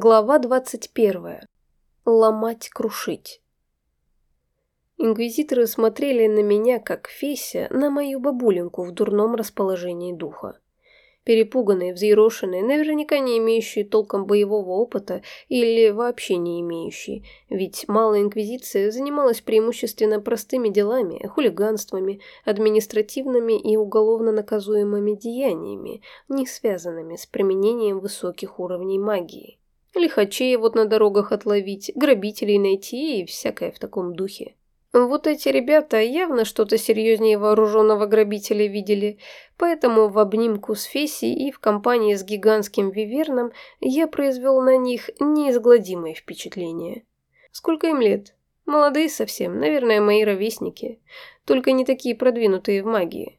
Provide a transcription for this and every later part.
Глава 21. Ломать, крушить. Инквизиторы смотрели на меня, как Феся, на мою бабуленьку в дурном расположении духа перепуганные, взъерошенные, наверняка не имеющие толком боевого опыта или вообще не имеющие, ведь Малая Инквизиция занималась преимущественно простыми делами, хулиганствами, административными и уголовно наказуемыми деяниями, не связанными с применением высоких уровней магии. Лихачей вот на дорогах отловить, грабителей найти и всякое в таком духе. Вот эти ребята явно что-то серьезнее вооруженного грабителя видели, поэтому в обнимку с Фесси и в компании с гигантским виверном я произвел на них неизгладимое впечатление. Сколько им лет? Молодые совсем, наверное, мои ровесники, только не такие продвинутые в магии.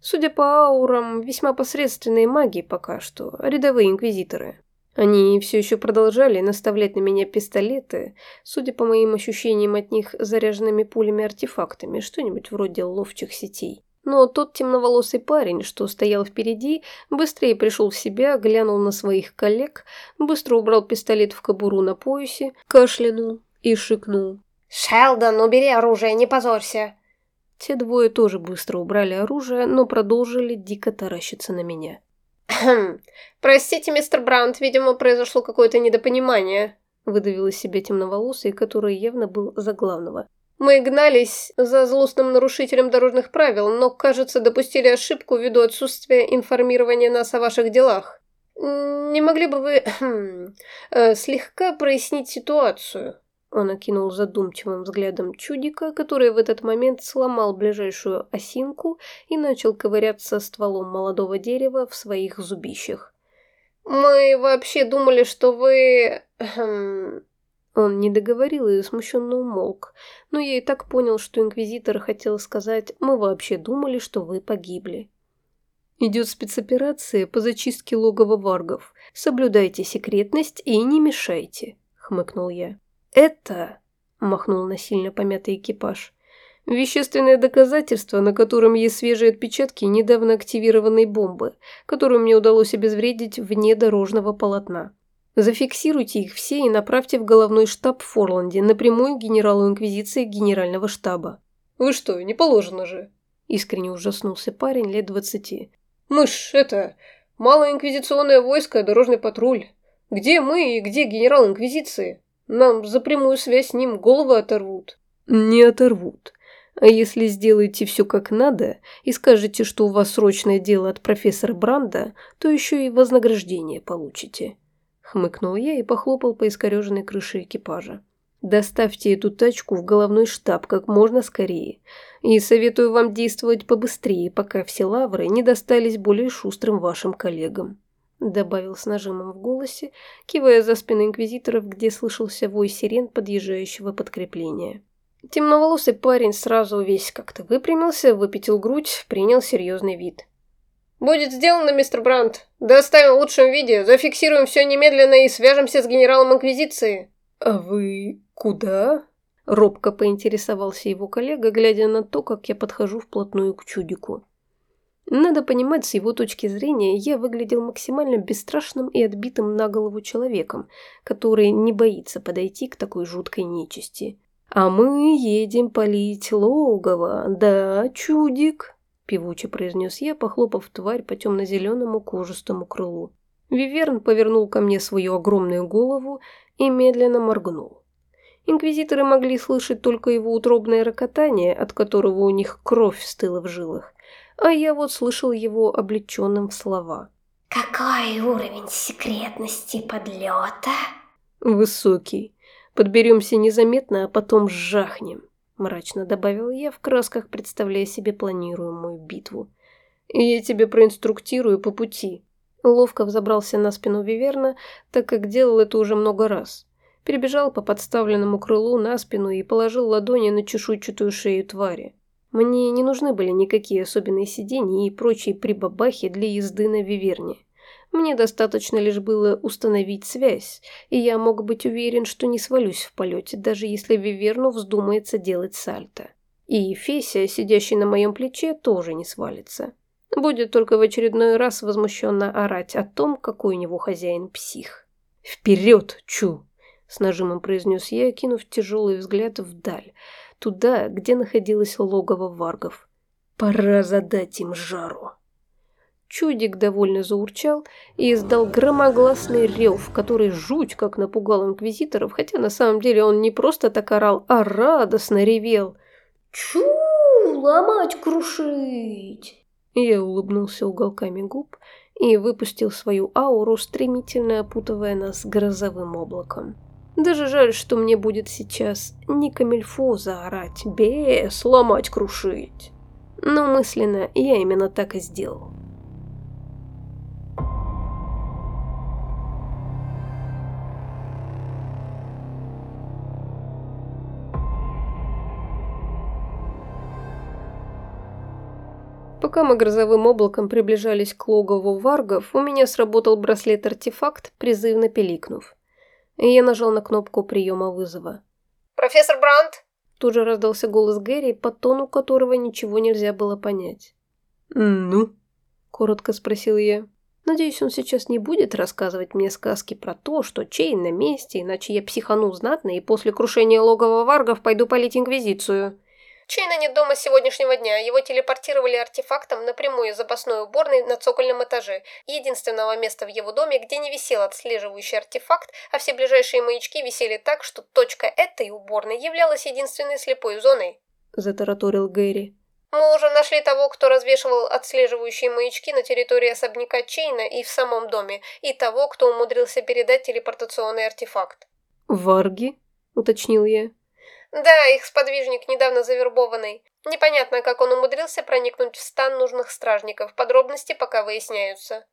Судя по аурам, весьма посредственные маги пока что, рядовые инквизиторы. Они все еще продолжали наставлять на меня пистолеты, судя по моим ощущениям от них заряженными пулями-артефактами, что-нибудь вроде ловчих сетей. Но тот темноволосый парень, что стоял впереди, быстрее пришел в себя, глянул на своих коллег, быстро убрал пистолет в кобуру на поясе, кашлянул и шикнул. «Шелдон, убери оружие, не позорься!» Те двое тоже быстро убрали оружие, но продолжили дико таращиться на меня. «Простите, мистер Брант, видимо, произошло какое-то недопонимание», выдавил из себя темноволосый, который явно был за главного. «Мы гнались за злостным нарушителем дорожных правил, но, кажется, допустили ошибку ввиду отсутствия информирования нас о ваших делах. Не могли бы вы э, слегка прояснить ситуацию?» Он окинул задумчивым взглядом чудика, который в этот момент сломал ближайшую осинку и начал ковыряться стволом молодого дерева в своих зубищах. «Мы вообще думали, что вы...» хм, Он не договорил и смущенно умолк, но я и так понял, что инквизитор хотел сказать «Мы вообще думали, что вы погибли». «Идет спецоперация по зачистке логова варгов. Соблюдайте секретность и не мешайте», — хмыкнул я. «Это...» – махнул на сильно помятый экипаж. «Вещественное доказательство, на котором есть свежие отпечатки недавно активированной бомбы, которую мне удалось обезвредить вне дорожного полотна. Зафиксируйте их все и направьте в головной штаб в Форланде напрямую генералу Инквизиции Генерального штаба». «Вы что, не положено же?» – искренне ужаснулся парень лет двадцати. «Мы ж, это, малое инквизиционное войско, дорожный патруль. Где мы и где генерал Инквизиции?» Нам за прямую связь с ним головы оторвут». «Не оторвут. А если сделаете все как надо и скажете, что у вас срочное дело от профессора Бранда, то еще и вознаграждение получите». Хмыкнул я и похлопал по искореженной крыше экипажа. Доставьте эту тачку в головной штаб как можно скорее. И советую вам действовать побыстрее, пока все лавры не достались более шустрым вашим коллегам добавил с нажимом в голосе, кивая за спину инквизиторов, где слышался вой сирен подъезжающего подкрепления. Темноволосый парень сразу весь как-то выпрямился, выпятил грудь, принял серьезный вид. «Будет сделано, мистер Брандт. Доставим в лучшем виде, зафиксируем все немедленно и свяжемся с генералом Инквизиции». «А вы куда?» Робко поинтересовался его коллега, глядя на то, как я подхожу вплотную к чудику. Надо понимать, с его точки зрения, я выглядел максимально бесстрашным и отбитым на голову человеком, который не боится подойти к такой жуткой нечисти. «А мы едем полить логово, да, чудик?» – певуче произнес я, похлопав тварь по темно-зеленому кожистому крылу. Виверн повернул ко мне свою огромную голову и медленно моргнул. Инквизиторы могли слышать только его утробное рокотание, от которого у них кровь стыла в жилах а я вот слышал его облеченным в слова. «Какой уровень секретности подлета?» «Высокий. Подберемся незаметно, а потом сжахнем», – мрачно добавил я в красках, представляя себе планируемую битву. «Я тебе проинструктирую по пути». Ловко взобрался на спину Виверна, так как делал это уже много раз. Перебежал по подставленному крылу на спину и положил ладони на чешуйчатую шею твари. Мне не нужны были никакие особенные сиденья и прочие прибабахи для езды на Виверне. Мне достаточно лишь было установить связь, и я мог быть уверен, что не свалюсь в полете, даже если Виверну вздумается делать сальто. И Феся, сидящий на моем плече, тоже не свалится. Будет только в очередной раз возмущенно орать о том, какой у него хозяин псих. «Вперед, Чу!» — с нажимом произнес я, кинув тяжелый взгляд вдаль, туда, где находилось логово варгов. «Пора задать им жару!» Чудик довольно заурчал и издал громогласный рев, который жуть как напугал инквизиторов, хотя на самом деле он не просто так орал, а радостно ревел. «Чу! Ломать, крушить!» Я улыбнулся уголками губ и выпустил свою ауру, стремительно опутывая нас грозовым облаком. Даже жаль, что мне будет сейчас не камильфо заорать, бес, ломать, крушить. Но мысленно я именно так и сделал. Пока мы грозовым облаком приближались к логову варгов, у меня сработал браслет-артефакт, призывно пиликнув. И я нажал на кнопку приема вызова. «Профессор Брандт?» Тут же раздался голос Гэри, по тону которого ничего нельзя было понять. «Ну?» – коротко спросил я. Надеюсь, он сейчас не будет рассказывать мне сказки про то, что Чейн на месте, иначе я психану знатно и после крушения логова варгов пойду палить Инквизицию. Чейна нет дома с сегодняшнего дня. Его телепортировали артефактом напрямую из запасной уборной на цокольном этаже. Единственного места в его доме, где не висел отслеживающий артефакт, а все ближайшие маячки висели так, что точка этой уборной являлась единственной слепой зоной. Затараторил Гэри. Мы уже нашли того, кто развешивал отслеживающие маячки на территории особняка Чейна и в самом доме, и того, кто умудрился передать телепортационный артефакт. «Варги?» – уточнил я. Да, их сподвижник недавно завербованный. Непонятно, как он умудрился проникнуть в стан нужных стражников. Подробности пока выясняются.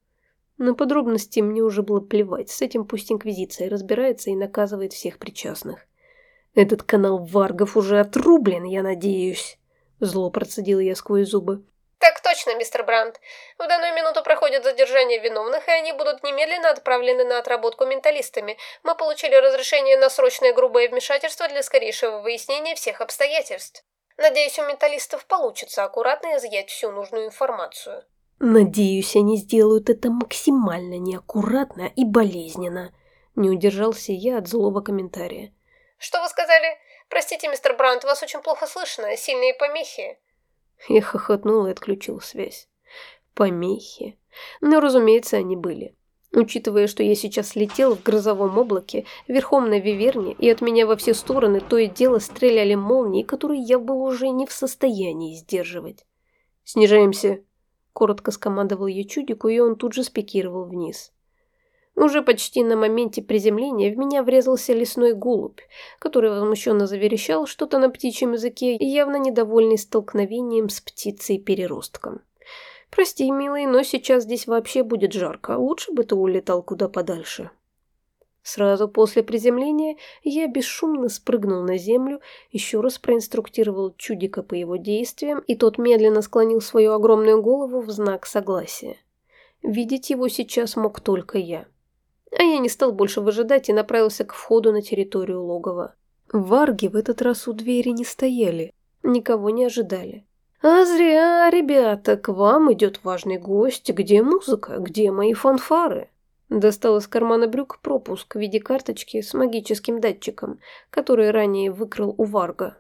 На подробности мне уже было плевать. С этим пусть Инквизиция разбирается и наказывает всех причастных. Этот канал Варгов уже отрублен, я надеюсь. Зло процедил я сквозь зубы. «Так точно, мистер Брандт. В данную минуту проходит задержание виновных, и они будут немедленно отправлены на отработку менталистами. Мы получили разрешение на срочное грубое вмешательство для скорейшего выяснения всех обстоятельств. Надеюсь, у менталистов получится аккуратно изъять всю нужную информацию». «Надеюсь, они сделают это максимально неаккуратно и болезненно», – не удержался я от злого комментария. «Что вы сказали? Простите, мистер Брандт, вас очень плохо слышно, сильные помехи». Я хохотнул и отключил связь. Помехи. Но, разумеется, они были. Учитывая, что я сейчас летел в грозовом облаке, верхом на виверне, и от меня во все стороны то и дело стреляли молнии, которые я был уже не в состоянии сдерживать. «Снижаемся!» – коротко скомандовал я чудику, и он тут же спикировал вниз. Уже почти на моменте приземления в меня врезался лесной голубь, который возмущенно заверещал что-то на птичьем языке, явно недовольный столкновением с птицей-переростком. «Прости, милый, но сейчас здесь вообще будет жарко, лучше бы ты улетал куда подальше». Сразу после приземления я бесшумно спрыгнул на землю, еще раз проинструктировал чудика по его действиям, и тот медленно склонил свою огромную голову в знак согласия. Видеть его сейчас мог только я. А я не стал больше выжидать и направился к входу на территорию логова. Варги в этот раз у двери не стояли, никого не ожидали. «А зря, ребята, к вам идет важный гость. Где музыка? Где мои фанфары?» Достал из кармана брюк пропуск в виде карточки с магическим датчиком, который ранее выкрал у Варга,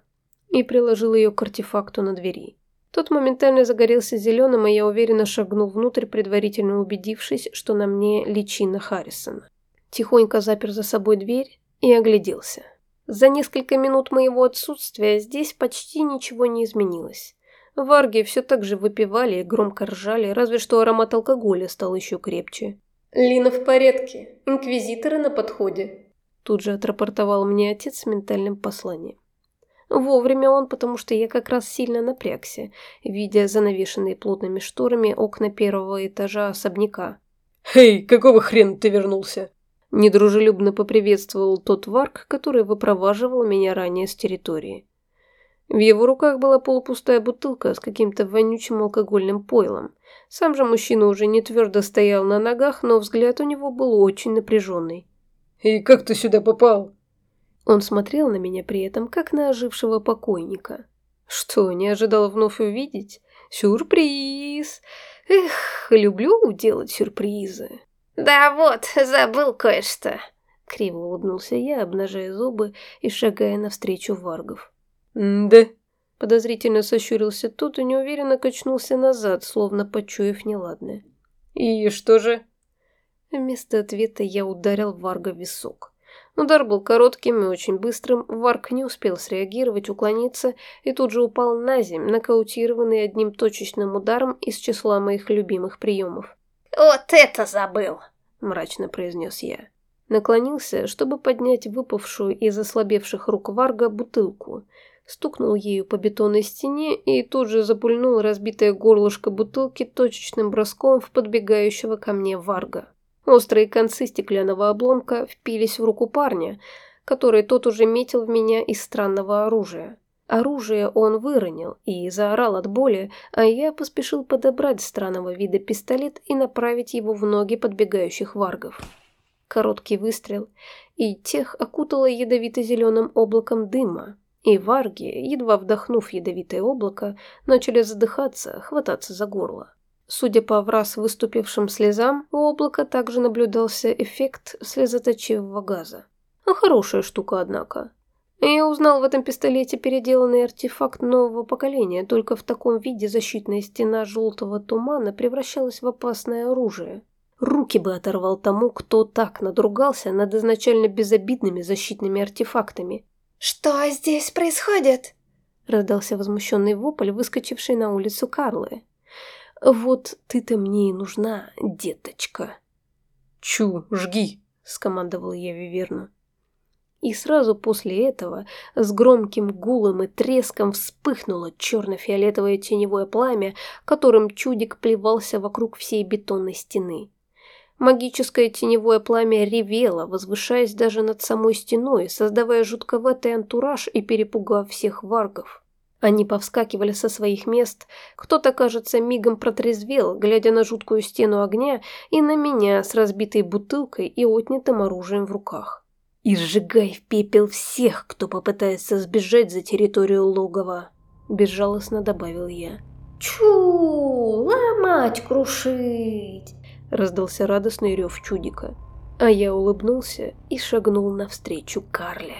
и приложил ее к артефакту на двери. Тот моментально загорелся зеленым, и я уверенно шагнул внутрь, предварительно убедившись, что на мне личина Харрисона. Тихонько запер за собой дверь и огляделся. За несколько минут моего отсутствия здесь почти ничего не изменилось. Варги все так же выпивали и громко ржали, разве что аромат алкоголя стал еще крепче. «Лина в порядке. Инквизиторы на подходе», – тут же отрапортовал мне отец с ментальным посланием. Вовремя он, потому что я как раз сильно напрягся, видя занавешенные плотными шторами окна первого этажа особняка. «Эй, какого хрена ты вернулся?» Недружелюбно поприветствовал тот варк, который выпроваживал меня ранее с территории. В его руках была полупустая бутылка с каким-то вонючим алкогольным пойлом. Сам же мужчина уже не твердо стоял на ногах, но взгляд у него был очень напряженный. «И как ты сюда попал?» Он смотрел на меня при этом, как на ожившего покойника. Что, не ожидал вновь увидеть? Сюрприз! Эх, люблю делать сюрпризы. «Да вот, забыл кое-что», Криво улыбнулся я, обнажая зубы и шагая навстречу варгов. «Да?» Подозрительно сощурился тот и неуверенно качнулся назад, словно почуяв неладное. «И что же?» Вместо ответа я ударил Варга в висок. Удар был коротким и очень быстрым, Варг не успел среагировать, уклониться и тут же упал на земь, нокаутированный одним точечным ударом из числа моих любимых приемов. «Вот это забыл!» – мрачно произнес я. Наклонился, чтобы поднять выпавшую из ослабевших рук Варга бутылку. Стукнул ею по бетонной стене и тут же запульнул разбитое горлышко бутылки точечным броском в подбегающего ко мне Варга. Острые концы стеклянного обломка впились в руку парня, который тот уже метил в меня из странного оружия. Оружие он выронил и заорал от боли, а я поспешил подобрать странного вида пистолет и направить его в ноги подбегающих варгов. Короткий выстрел, и тех окутало ядовито-зеленым облаком дыма, и варги, едва вдохнув ядовитое облако, начали задыхаться, хвататься за горло. Судя по враз выступившим слезам, у облака также наблюдался эффект слезоточивого газа. А хорошая штука, однако. Я узнал в этом пистолете переделанный артефакт нового поколения, только в таком виде защитная стена желтого тумана превращалась в опасное оружие. Руки бы оторвал тому, кто так надругался над изначально безобидными защитными артефактами. «Что здесь происходит?» Раздался возмущенный вопль, выскочивший на улицу Карлы. «Вот ты-то мне и нужна, деточка». «Чу, жги!» — скомандовал я Виверну. И сразу после этого с громким гулом и треском вспыхнуло черно-фиолетовое теневое пламя, которым чудик плевался вокруг всей бетонной стены. Магическое теневое пламя ревело, возвышаясь даже над самой стеной, создавая жутковатый антураж и перепугав всех варгов. Они повскакивали со своих мест, кто-то, кажется, мигом протрезвел, глядя на жуткую стену огня и на меня с разбитой бутылкой и отнятым оружием в руках. «И сжигай в пепел всех, кто попытается сбежать за территорию логова», – безжалостно добавил я. «Чу! Ломать, крушить!» раздался радостный рев чудика. А я улыбнулся и шагнул навстречу Карле.